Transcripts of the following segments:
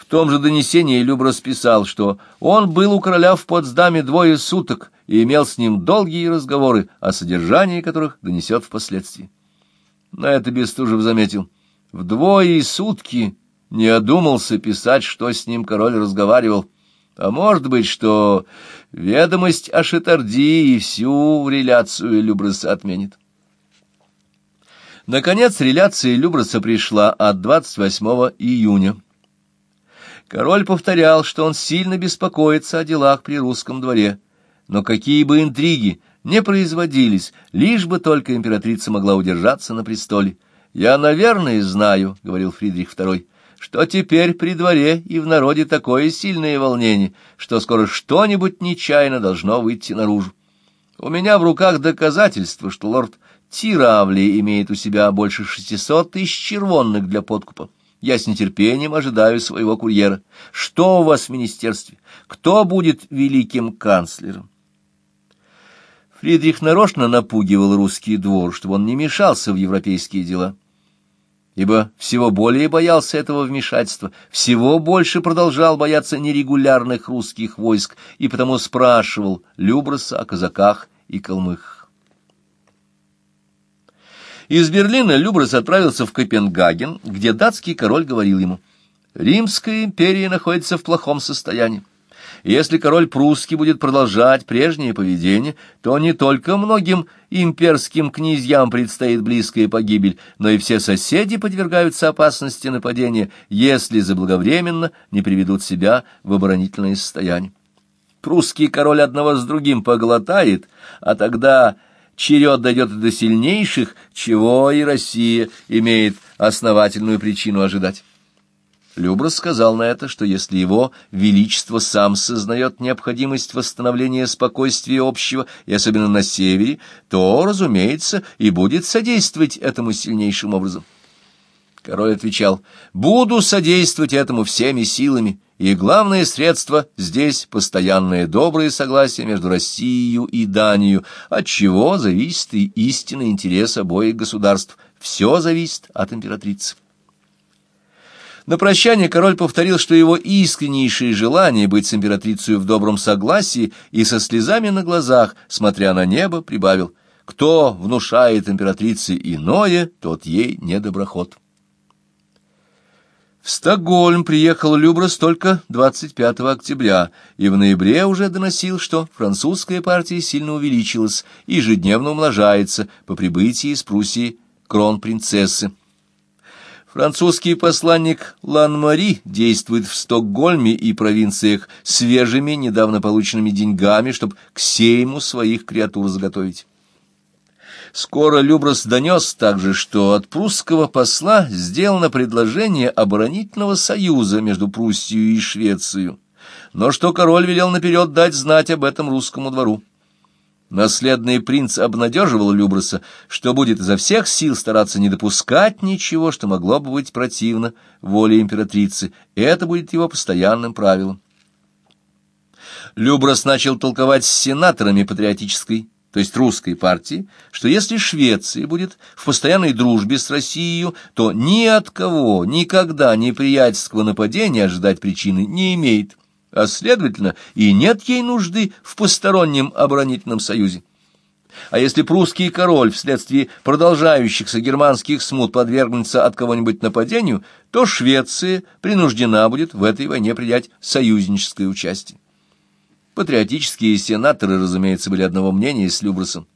В том же донесении Люброс писал, что он был у короля в Потсдаме двое суток и имел с ним долгие разговоры, о содержании которых донесет впоследствии. На это Бестужев заметил. Вдвое сутки не одумался писать, что с ним король разговаривал. А может быть, что ведомость о Шатарди и всю реляцию Люброса отменит. Наконец, реляция Люброса пришла от 28 июня. Король повторял, что он сильно беспокоится о делах при русском дворе, но какие бы интриги не производились, лишь бы только императрица могла удержаться на престоле. «Я, наверное, знаю», — говорил Фридрих II, — «что теперь при дворе и в народе такое сильное волнение, что скоро что-нибудь нечаянно должно выйти наружу. У меня в руках доказательства, что лорд Тиравли имеет у себя больше шестисот тысяч червонных для подкупа. Я с нетерпением ожидаю своего курьера. Что у вас в министерстве? Кто будет великим канцлером? Фридрих нарочно напугивал русский двор, чтобы он не мешался в европейские дела. Ибо всего более боялся этого вмешательства, всего больше продолжал бояться нерегулярных русских войск, и потому спрашивал Люброса о казаках и калмых. Из Берлина Любрас отправился в Копенгаген, где датский король говорил ему, «Римская империя находится в плохом состоянии. Если король прусский будет продолжать прежнее поведение, то не только многим имперским князьям предстоит близкая погибель, но и все соседи подвергаются опасности нападения, если заблаговременно не приведут себя в оборонительное состояние. Прусский король одного с другим поглотает, а тогда черед дойдет до сильнейших, чего и Россия имеет основательную причину ожидать. Люброс сказал на это, что если его величество сам сознает необходимость восстановления спокойствия общего, и особенно на севере, то, разумеется, и будет содействовать этому сильнейшим образом. Король отвечал, «Буду содействовать этому всеми силами, и главное средство здесь — постоянное доброе согласие между Россией и Данией, от чего зависит и истинный интерес обоих государств. Все зависит от императрицы». На прощание король повторил, что его искреннейшее желание быть с императрицей в добром согласии и со слезами на глазах, смотря на небо, прибавил «Кто внушает императрице иное, тот ей недоброход». Стокгольм приехал Любрас только 25 октября, и в ноябре уже доносил, что французская партия сильно увеличилась и ежедневно умножается по прибытии из Пруссии кронпринцессы. Французский посланник Лан-Мари действует в Стокгольме и провинциях свежими, недавно полученными деньгами, чтобы к сейму своих креатур заготовить. Скоро Люброс донес также, что от прусского посла сделано предложение оборонительного союза между Пруссией и Швецией, но что король велел наперед дать знать об этом русскому двору. Наследный принц обнадеживал Люброса, что будет изо всех сил стараться не допускать ничего, что могло бы быть противно воле императрицы, и это будет его постоянным правилом. Люброс начал толковать с сенаторами патриотической то есть русской партии, что если Швеция будет в постоянной дружбе с Россией, то ни от кого никогда неприятельского нападения ожидать причины не имеет, а, следовательно, и нет ей нужды в постороннем оборонительном союзе. А если прусский король вследствие продолжающихся германских смут подвергнется от кого-нибудь нападению, то Швеция принуждена будет в этой войне принять союзническое участие. Патриотические сенаторы, разумеется, были одного мнения с Любросом.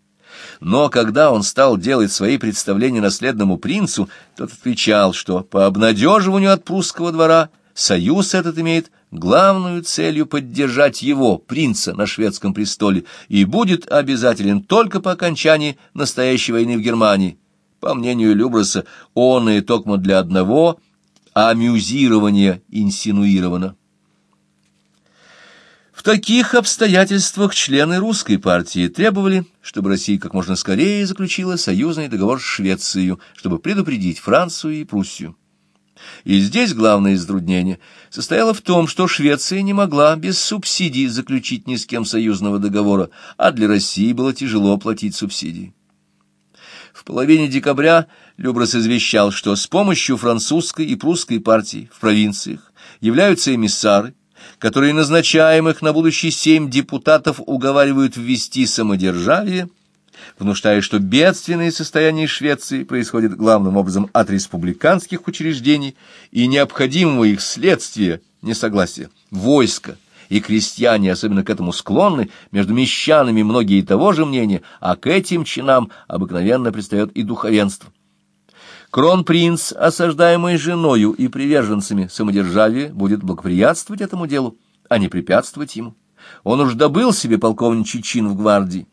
Но когда он стал делать свои представления наследному принцу, тот отвечал, что по обнадеживанию от прусского двора союз этот имеет главную целью поддержать его, принца, на шведском престоле, и будет обязателен только по окончании настоящей войны в Германии. По мнению Люброса, он и токмо для одного амюзирования инсинуировано. Таких обстоятельствах члены русской партии требовали, чтобы Россия как можно скорее заключила союзный договор с Швецией, чтобы предупредить Францию и Пруссию. И здесь главное затруднение состояло в том, что Швеция не могла без субсидий заключить ни с кем союзного договора, а для России было тяжело платить субсидии. В половине декабря Любрас извещал, что с помощью французской и прусской партий в провинциях являются эмиссары, которые назначаемых на будущий семь депутатов уговаривают ввести самодержавие, внушая, что бедственное состояние Швеции происходит главным образом от республиканских учреждений и необходимого их следствия, несогласия, войска, и крестьяне особенно к этому склонны, между мещанами многие того же мнения, а к этим чинам обыкновенно пристает и духовенство. Кронпринц, осаждаемый женою и приверженцами самодержавия, будет благоприятствовать этому делу, а не препятствовать ему. Он уж добыл себе полковничий чин в гвардии.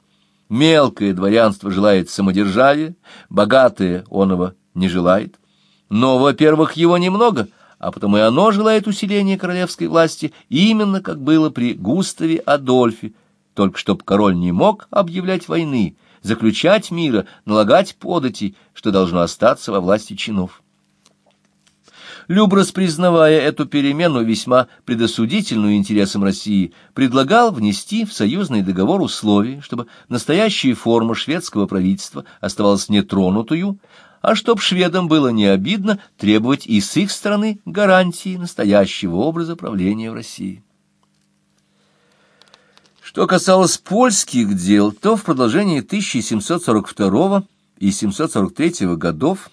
Мелкое дворянство желает самодержавия, богатое оного не желает. Но, во-первых, его немного, а потому и оно желает усиления королевской власти, именно как было при Густаве Адольфе, только чтоб король не мог объявлять войны, заключать мира, налагать подати, что должно остаться во власти чинов. Люброс, признавая эту перемену весьма предосудительную интересам России, предлагал внести в союзный договор условие, чтобы настоящая форма шведского правительства оставалась нетронутую, а чтоб шведам было не обидно требовать и с их стороны гарантии настоящего образа правления в России. Что касалось польских дел, то в продолжении 1742 и 743 годов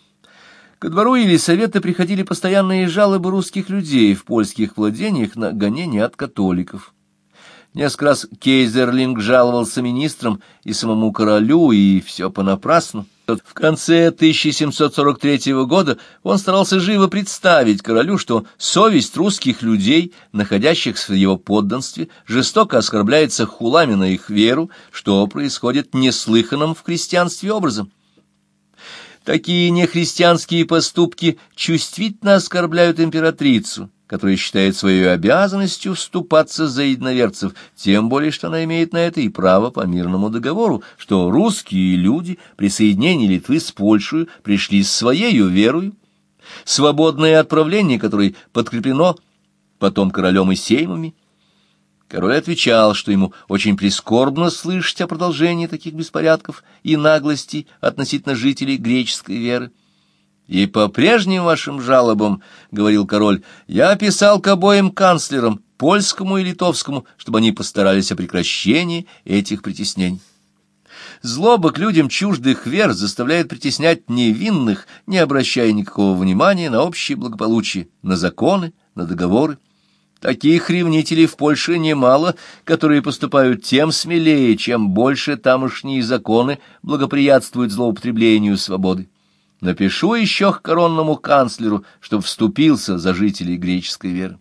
Ко двору Елисавета приходили постоянные жалобы русских людей в польских владениях на гонения от католиков. Несколько раз Кейзерлинг жаловался министрам и самому королю, и все понапрасну. В конце 1743 года он старался живо представить королю, что совесть русских людей, находящихся в его подданстве, жестоко оскорбляется хулами на их веру, что происходит неслыханным в крестьянстве образом. Такие нехристианские поступки чувствительно оскорбляют императрицу, которая считает своей обязанностью вступаться за единоверцев, тем более, что она имеет на это и право по мирному договору, что русские люди при соединении Литвы с Польшей пришли с своей верою, свободное отправление которой подкреплено потом королем и сеймами, Король отвечал, что ему очень прискорбно слышать о продолжении таких беспорядков и наглости относительно жителей греческой веры. «И по прежним вашим жалобам, — говорил король, — я писал к обоим канцлерам, польскому и литовскому, чтобы они постарались о прекращении этих притеснений. Злоба к людям чуждых вер заставляет притеснять невинных, не обращая никакого внимания на общее благополучие, на законы, на договоры. Таких ревнителей в Польше немало, которые поступают тем смелее, чем больше тамошние законы благоприятствуют злоупотреблению свободы. Напишу еще к коронному канцлеру, чтобы вступился за жителей греческой веры.